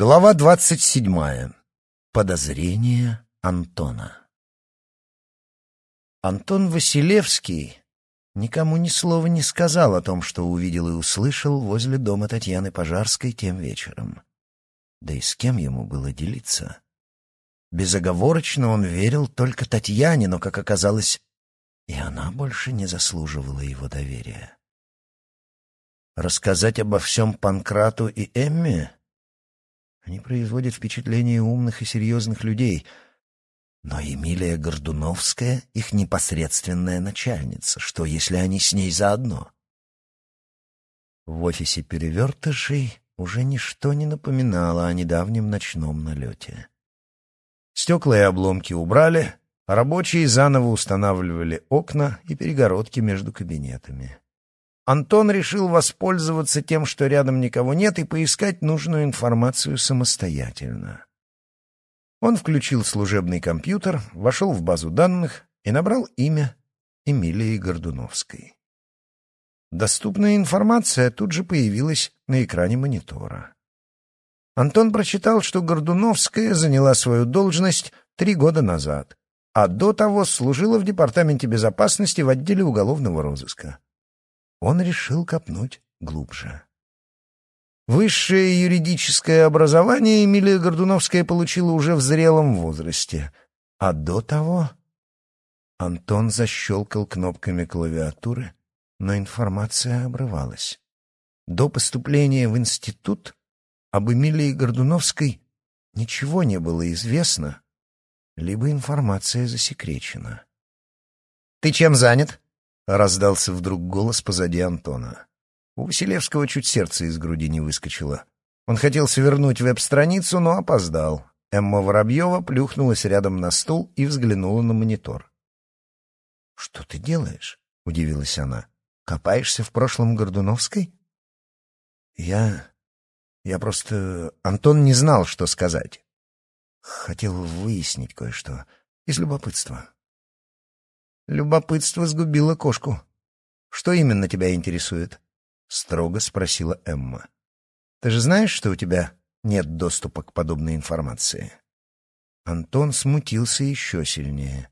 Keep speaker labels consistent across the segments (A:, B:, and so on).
A: Глава двадцать седьмая. Подозрение Антона. Антон Василевский никому ни слова не сказал о том, что увидел и услышал возле дома Татьяны Пожарской тем вечером. Да и с кем ему было делиться? Безоговорочно он верил только Татьяне, но, как оказалось, и она больше не заслуживала его доверия. Рассказать обо всем Панкрату и Эмме они производят впечатление умных и серьезных людей. Но Эмилия Гордуновская — их непосредственная начальница. Что, если они с ней заодно? В офисе перевертышей уже ничто не напоминало о недавнем ночном налете. Стекла и обломки убрали, а рабочие заново устанавливали окна и перегородки между кабинетами. Антон решил воспользоваться тем, что рядом никого нет, и поискать нужную информацию самостоятельно. Он включил служебный компьютер, вошел в базу данных и набрал имя Эмилии Гордуновской. Доступная информация тут же появилась на экране монитора. Антон прочитал, что Гордуновская заняла свою должность три года назад, а до того служила в Департаменте безопасности в отделе уголовного розыска он решил копнуть глубже. Высшее юридическое образование Эмилия Гордуновская получила уже в зрелом возрасте, а до того... Антон защелкал кнопками клавиатуры, но информация обрывалась. До поступления в институт об Эмилии Гордуновской ничего не было известно, либо информация засекречена. «Ты чем занят?» Раздался вдруг голос позади Антона. У Василевского чуть сердце из груди не выскочило. Он хотел свернуть веб-страницу, но опоздал. Эмма Воробьева плюхнулась рядом на стул и взглянула на монитор. «Что ты делаешь?» — удивилась она. «Копаешься в прошлом Гордуновской?» «Я... я просто... Антон не знал, что сказать. Хотел выяснить кое-что из любопытства. Любопытство сгубило кошку. «Что именно тебя интересует?» — строго спросила Эмма. «Ты же знаешь, что у тебя нет доступа к подобной информации?» Антон смутился еще сильнее.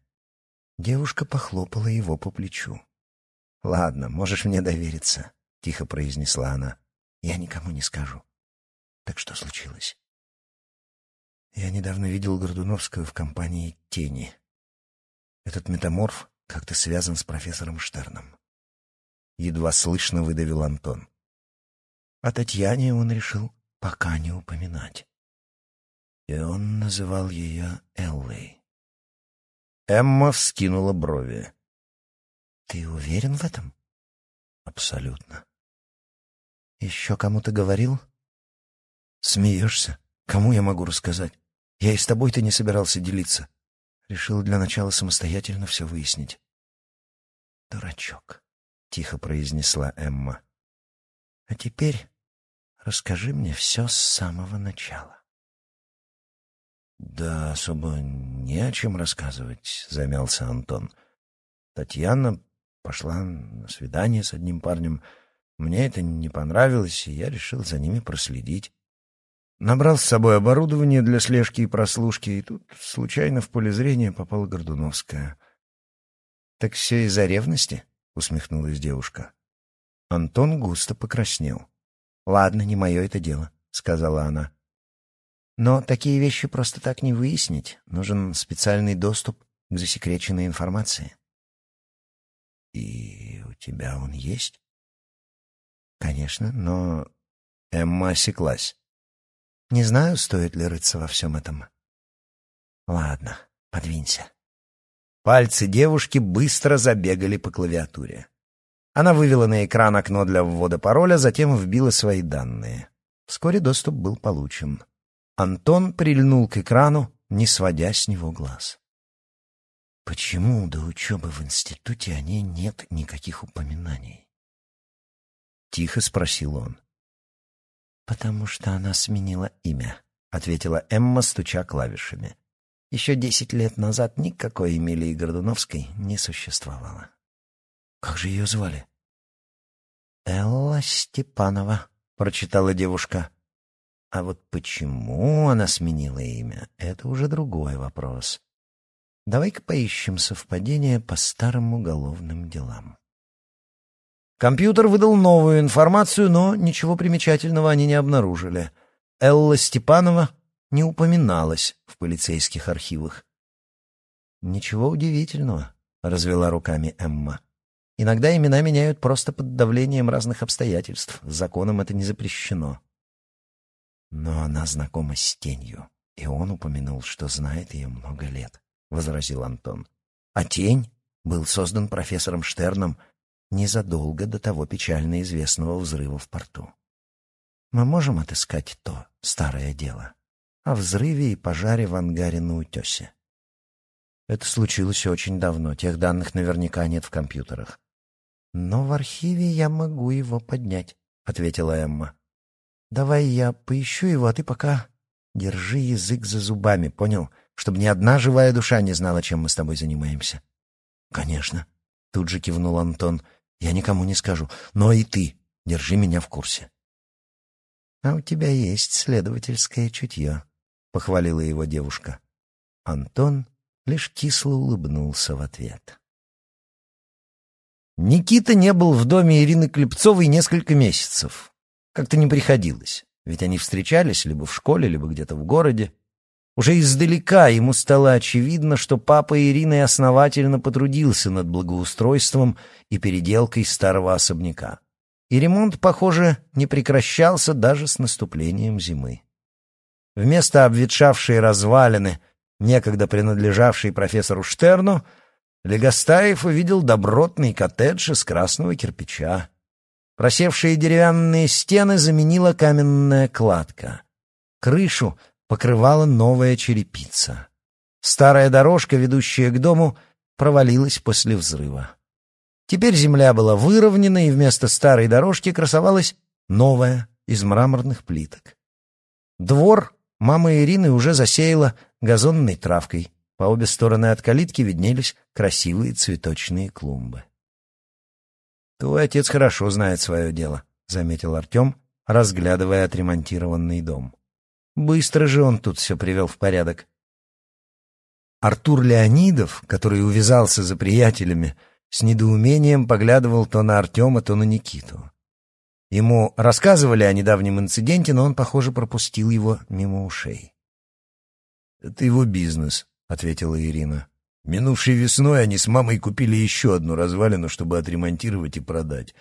A: Девушка похлопала его по плечу. «Ладно, можешь мне довериться», — тихо произнесла она. «Я никому не скажу». «Так что случилось?» «Я недавно видел Гордуновскую в компании «Тени». Этот метаморф как-то связан с профессором Штерном. Едва слышно выдавил Антон. А Татьяне он решил пока не упоминать. И он называл ее Эллой. Эмма вскинула брови. «Ты уверен в этом?» «Абсолютно». «Еще кому-то говорил?» «Смеешься? Кому я могу рассказать? Я и с тобой-то не собирался делиться. Решил для начала самостоятельно все выяснить. «Дурачок», — тихо произнесла Эмма. «А теперь расскажи мне все с самого начала». «Да особо не о чем рассказывать», — замялся Антон. «Татьяна пошла на свидание с одним парнем. Мне это не понравилось, и я решил за ними проследить. Набрал с собой оборудование для слежки и прослушки, и тут случайно в поле зрения попала Гордуновская. «Так все из-за ревности?» — усмехнулась девушка. Антон густо покраснел. «Ладно, не мое это дело», — сказала она. «Но такие вещи просто так не выяснить. Нужен специальный доступ к засекреченной информации». «И у тебя он есть?» «Конечно, но...» Эмма осеклась. Не знаю, стоит ли рыться во всем этом. Ладно, подвинься. Пальцы девушки быстро забегали по клавиатуре. Она вывела на экран окно для ввода пароля, затем вбила свои данные. Вскоре доступ был получен. Антон прильнул к экрану, не сводя с него глаз. Почему до учебы в институте о ней нет никаких упоминаний? Тихо спросил он. «Потому что она сменила имя», — ответила Эмма, стуча клавишами. «Еще десять лет назад никакой Эмилии Гордуновской не существовало». «Как же ее звали?» «Элла Степанова», — прочитала девушка. А вот почему она сменила имя — это уже другой вопрос. Давай-ка поищем совпадение по старым уголовным делам. Компьютер выдал новую информацию, но ничего примечательного они не обнаружили. Элла Степанова не упоминалась в полицейских архивах. «Ничего удивительного», — развела руками Эмма. «Иногда имена меняют просто под давлением разных обстоятельств. Законом это не запрещено». «Но она знакома с тенью, и он упомянул, что знает ее много лет», — возразил Антон. «А тень был создан профессором Штерном незадолго до того печально известного взрыва в порту. Мы можем отыскать то старое дело о взрыве и пожаре в ангаре на утесе. Это случилось очень давно, тех данных наверняка нет в компьютерах. Но в архиве я могу его поднять, — ответила Эмма. Давай я поищу его, а ты пока держи язык за зубами, понял? Чтобы ни одна живая душа не знала, чем мы с тобой занимаемся. Конечно, — тут же кивнул Антон. Я никому не скажу, но и ты держи меня в курсе. А у тебя есть следовательское чутье, — похвалила его девушка. Антон лишь кисло улыбнулся в ответ. Никита не был в доме Ирины Клепцовой несколько месяцев. Как-то не приходилось, ведь они встречались либо в школе, либо где-то в городе. Уже издалека ему стало очевидно, что папа Ирины основательно потрудился над благоустройством и переделкой старого особняка. И ремонт, похоже, не прекращался даже с наступлением зимы. Вместо обветшавшей развалины некогда принадлежавший профессору Штерну, Легостаев увидел добротный коттедж из красного кирпича. Просевшие деревянные стены заменила каменная кладка. Крышу покрывала новая черепица. Старая дорожка, ведущая к дому, провалилась после взрыва. Теперь земля была выровнена, и вместо старой дорожки красовалась новая из мраморных плиток. Двор мама Ирины уже засеяла газонной травкой. По обе стороны от калитки виднелись красивые цветочные клумбы. «Твой отец хорошо знает свое дело», — заметил Артем, разглядывая отремонтированный дом. «Быстро же он тут все привел в порядок». Артур Леонидов, который увязался за приятелями, с недоумением поглядывал то на Артема, то на Никиту. Ему рассказывали о недавнем инциденте, но он, похоже, пропустил его мимо ушей. «Это его бизнес», — ответила Ирина. «Минувшей весной они с мамой купили еще одну развалину, чтобы отремонтировать и продать.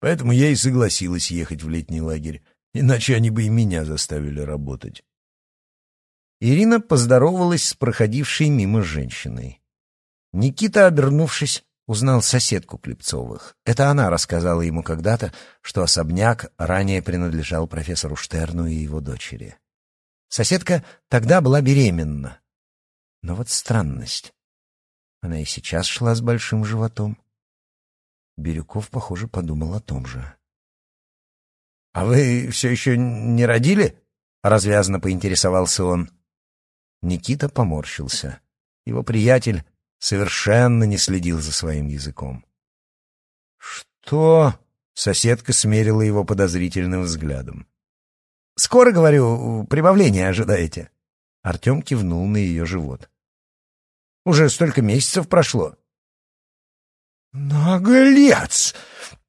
A: Поэтому я и согласилась ехать в летний лагерь, иначе они бы и меня заставили работать». Ирина поздоровалась с проходившей мимо женщиной. Никита, обернувшись, узнал соседку Клепцовых. Это она рассказала ему когда-то, что особняк ранее принадлежал профессору Штерну и его дочери. Соседка тогда была беременна. Но вот странность. Она и сейчас шла с большим животом. Бирюков, похоже, подумал о том же. — А вы все еще не родили? — развязно поинтересовался он. Никита поморщился. Его приятель совершенно не следил за своим языком. «Что?» — соседка смерила его подозрительным взглядом. Скоро, говорю, прибавления ожидаете?» Артем кивнул на ее живот. «Уже столько месяцев прошло». «Наглец!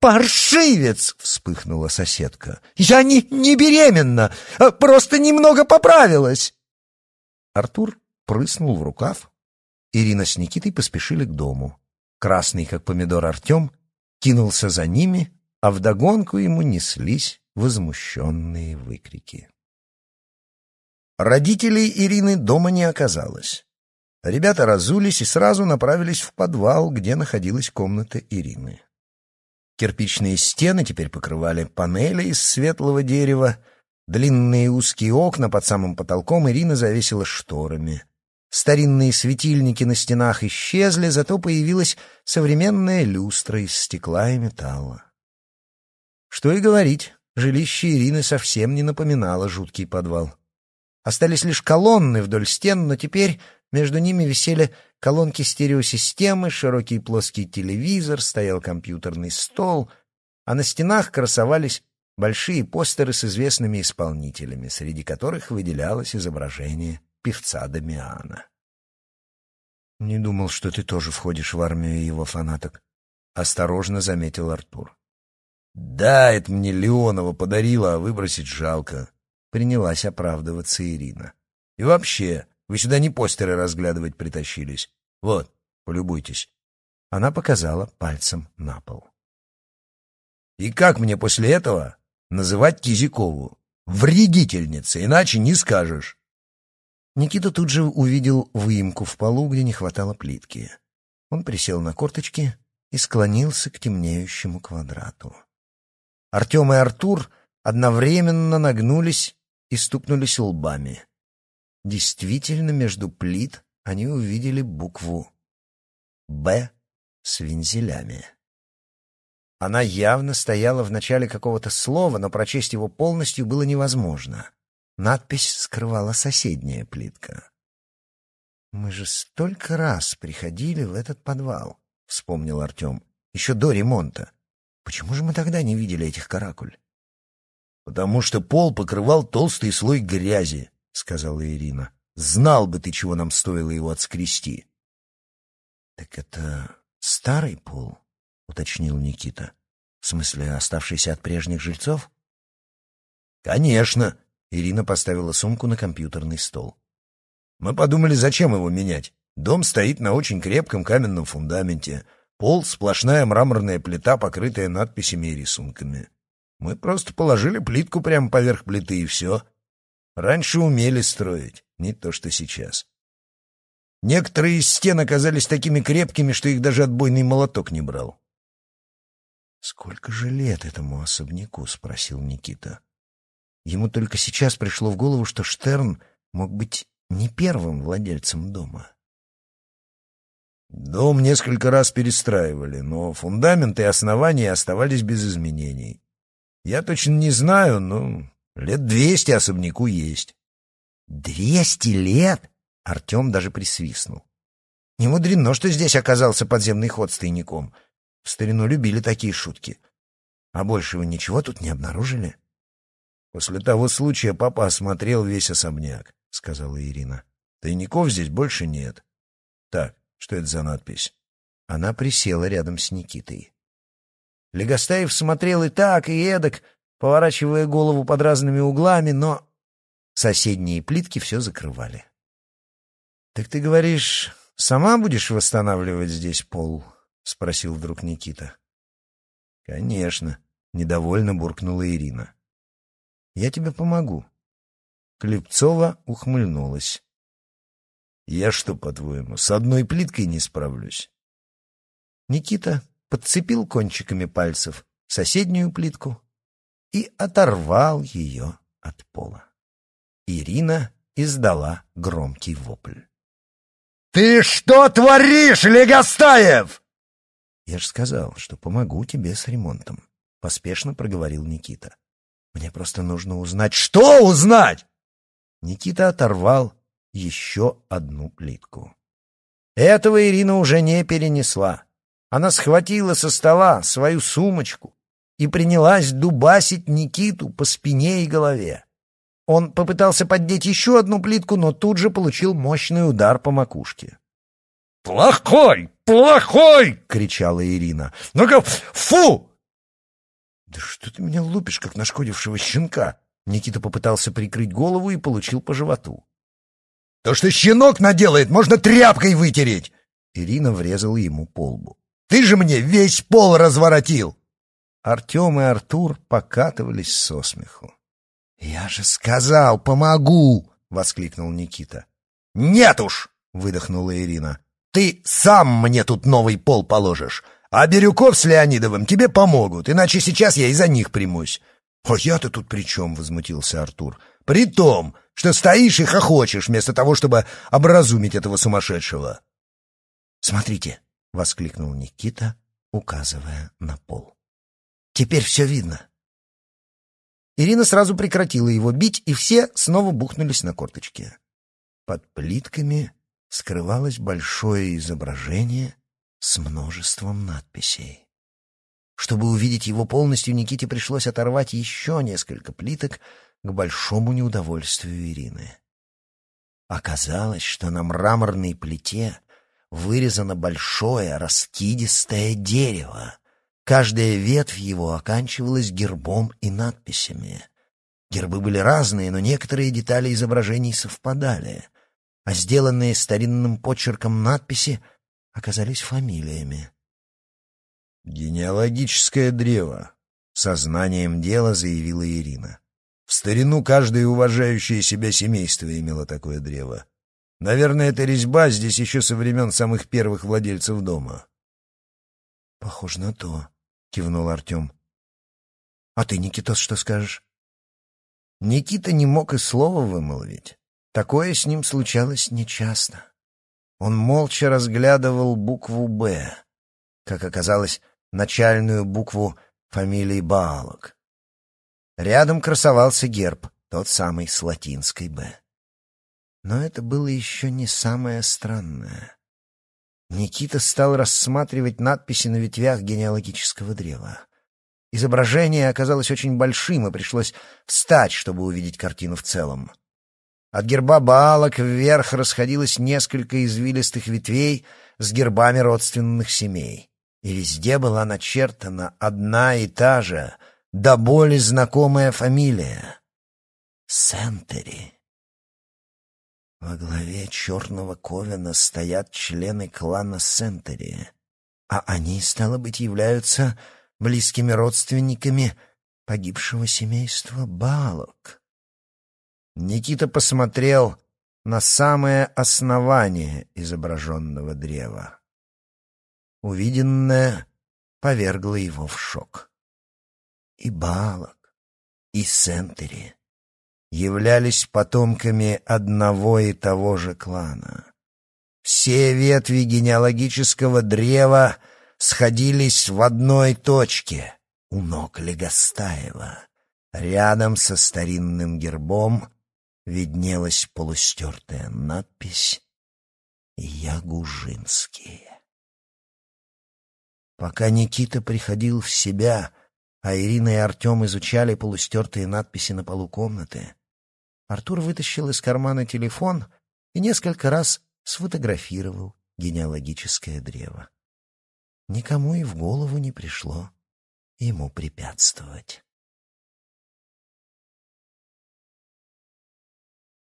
A: Паршивец!» — вспыхнула соседка. «Я не, не беременна, а просто немного поправилась!» Артур прыснул в рукав. Ирина с Никитой поспешили к дому. Красный, как помидор Артем, кинулся за ними, а вдогонку ему неслись возмущенные выкрики. Родителей Ирины дома не оказалось. Ребята разулись и сразу направились в подвал, где находилась комната Ирины. Кирпичные стены теперь покрывали панели из светлого дерева, длинные узкие окна под самым потолком Ирина завесила шторами. Старинные светильники на стенах исчезли, зато появилась современная люстра из стекла и металла. Что и говорить, Жилище Ирины совсем не напоминало жуткий подвал. Остались лишь колонны вдоль стен, но теперь между ними висели колонки стереосистемы, широкий плоский телевизор, стоял компьютерный стол, а на стенах красовались большие постеры с известными исполнителями, среди которых выделялось изображение певца Дамиана. «Не думал, что ты тоже входишь в армию его фанаток», — осторожно заметил Артур. «Да, это мне Леонова подарила, а выбросить жалко», — принялась оправдываться Ирина. «И вообще, вы сюда не постеры разглядывать притащились. Вот, полюбуйтесь». Она показала пальцем на пол. «И как мне после этого называть Кизякову? Вредительница, иначе не скажешь». Никита тут же увидел выемку в полу, где не хватало плитки. Он присел на корточки и склонился к темнеющему квадрату. Артем и Артур одновременно нагнулись и стукнулись лбами. Действительно, между плит они увидели букву «Б» с вензелями. Она явно стояла в начале какого-то слова, но прочесть его полностью было невозможно. Надпись скрывала соседняя плитка. «Мы же столько раз приходили в этот подвал», — вспомнил Артем, — «еще до ремонта. Почему же мы тогда не видели этих каракуль?» «Потому что пол покрывал толстый слой грязи», — сказала Ирина. «Знал бы ты, чего нам стоило его отскрести». «Так это старый пол?» — уточнил Никита. «В смысле, оставшийся от прежних жильцов?» «Конечно!» Ирина поставила сумку на компьютерный стол. «Мы подумали, зачем его менять. Дом стоит на очень крепком каменном фундаменте. Пол — сплошная мраморная плита, покрытая надписями и рисунками. Мы просто положили плитку прямо поверх плиты, и все. Раньше умели строить, не то что сейчас. Некоторые из стен оказались такими крепкими, что их даже отбойный молоток не брал. «Сколько же лет этому особняку?» — спросил Никита. Ему только сейчас пришло в голову, что Штерн мог быть не первым владельцем дома. Дом несколько раз перестраивали, но фундамент и основания оставались без изменений. Я точно не знаю, но лет двести особняку есть. «Двести лет?» — Артем даже присвистнул. «Не мудрено, что здесь оказался подземный ход с тайником. В старину любили такие шутки. А больше вы ничего тут не обнаружили?» После того случая папа осмотрел весь особняк, — сказала Ирина. Тайников здесь больше нет. Так, что это за надпись? Она присела рядом с Никитой. Легостаев смотрел и так, и эдак, поворачивая голову под разными углами, но соседние плитки все закрывали. — Так ты говоришь, сама будешь восстанавливать здесь пол? — спросил вдруг Никита. — Конечно, — недовольно буркнула Ирина. Я тебе помогу. Клепцова ухмыльнулась. Я что, по-твоему, с одной плиткой не справлюсь? Никита подцепил кончиками пальцев соседнюю плитку и оторвал ее от пола. Ирина издала громкий вопль. «Ты что творишь, Легостаев?» «Я же сказал, что помогу тебе с ремонтом», — поспешно проговорил Никита. Мне просто нужно узнать... Что узнать? Никита оторвал еще одну плитку. Этого Ирина уже не перенесла. Она схватила со стола свою сумочку и принялась дубасить Никиту по спине и голове. Он попытался поддеть еще одну плитку, но тут же получил мощный удар по макушке. «Плохой! Плохой!» — кричала Ирина. «Ну-ка, фу! «Да что ты меня лупишь, как нашкодившего щенка?» Никита попытался прикрыть голову и получил по животу. «То, что щенок наделает, можно тряпкой вытереть!» Ирина врезала ему по лбу. «Ты же мне весь пол разворотил!» Артем и Артур покатывались со смеху. «Я же сказал, помогу!» — воскликнул Никита. «Нет уж!» — выдохнула Ирина. «Ты сам мне тут новый пол положишь. А Бирюков с Леонидовым тебе помогут, иначе сейчас я и за них примусь. — А я-то тут при чем? — возмутился Артур. — При том, что стоишь и хохочешь, вместо того, чтобы образумить этого сумасшедшего. — Смотрите, — воскликнул Никита, указывая на пол. — Теперь все видно. Ирина сразу прекратила его бить, и все снова бухнулись на корточки. Под плитками скрывалось большое изображение — с множеством надписей. Чтобы увидеть его полностью, Никите пришлось оторвать еще несколько плиток к большому неудовольствию Ирины. Оказалось, что на мраморной плите вырезано большое раскидистое дерево. Каждая ветвь его оканчивалась гербом и надписями. Гербы были разные, но некоторые детали изображений совпадали, а сделанные старинным почерком надписи оказались фамилиями.
B: «Генеалогическое древо», — сознанием дела заявила Ирина. «В старину каждое уважающее себя семейство имело такое древо. Наверное, эта резьба здесь еще со времен самых первых владельцев дома».
A: «Похоже на то», — кивнул Артем. «А ты, Никитос, что скажешь?» Никита не мог и слова вымолвить. Такое с ним случалось нечасто. Он молча разглядывал букву «Б», как оказалось, начальную букву фамилии Баалок. Рядом красовался герб, тот самый с латинской «Б». Но это было еще не самое странное. Никита стал рассматривать надписи на ветвях генеалогического древа. Изображение оказалось очень большим, и пришлось встать, чтобы увидеть картину в целом. От герба Баалок вверх расходилось несколько извилистых ветвей с гербами родственных семей. И везде была начертана одна и та же, до боли знакомая фамилия — Сентери. Во главе черного ковена стоят члены клана Сентери, а они, стало быть, являются близкими родственниками погибшего семейства Балок. Никита посмотрел на самое основание изображенного древа. Увиденное повергло его в шок. И Балок, и Сентери являлись потомками одного и того же клана. Все ветви генеалогического древа — сходились в одной точке у ног Легостаева. Рядом со старинным гербом виднелась полустертая надпись «Ягужинские». Пока Никита приходил в себя, а Ирина и Артем изучали полустертые надписи на полу комнаты, Артур вытащил из кармана телефон и несколько раз сфотографировал генеалогическое древо никому и в голову не пришло ему препятствовать.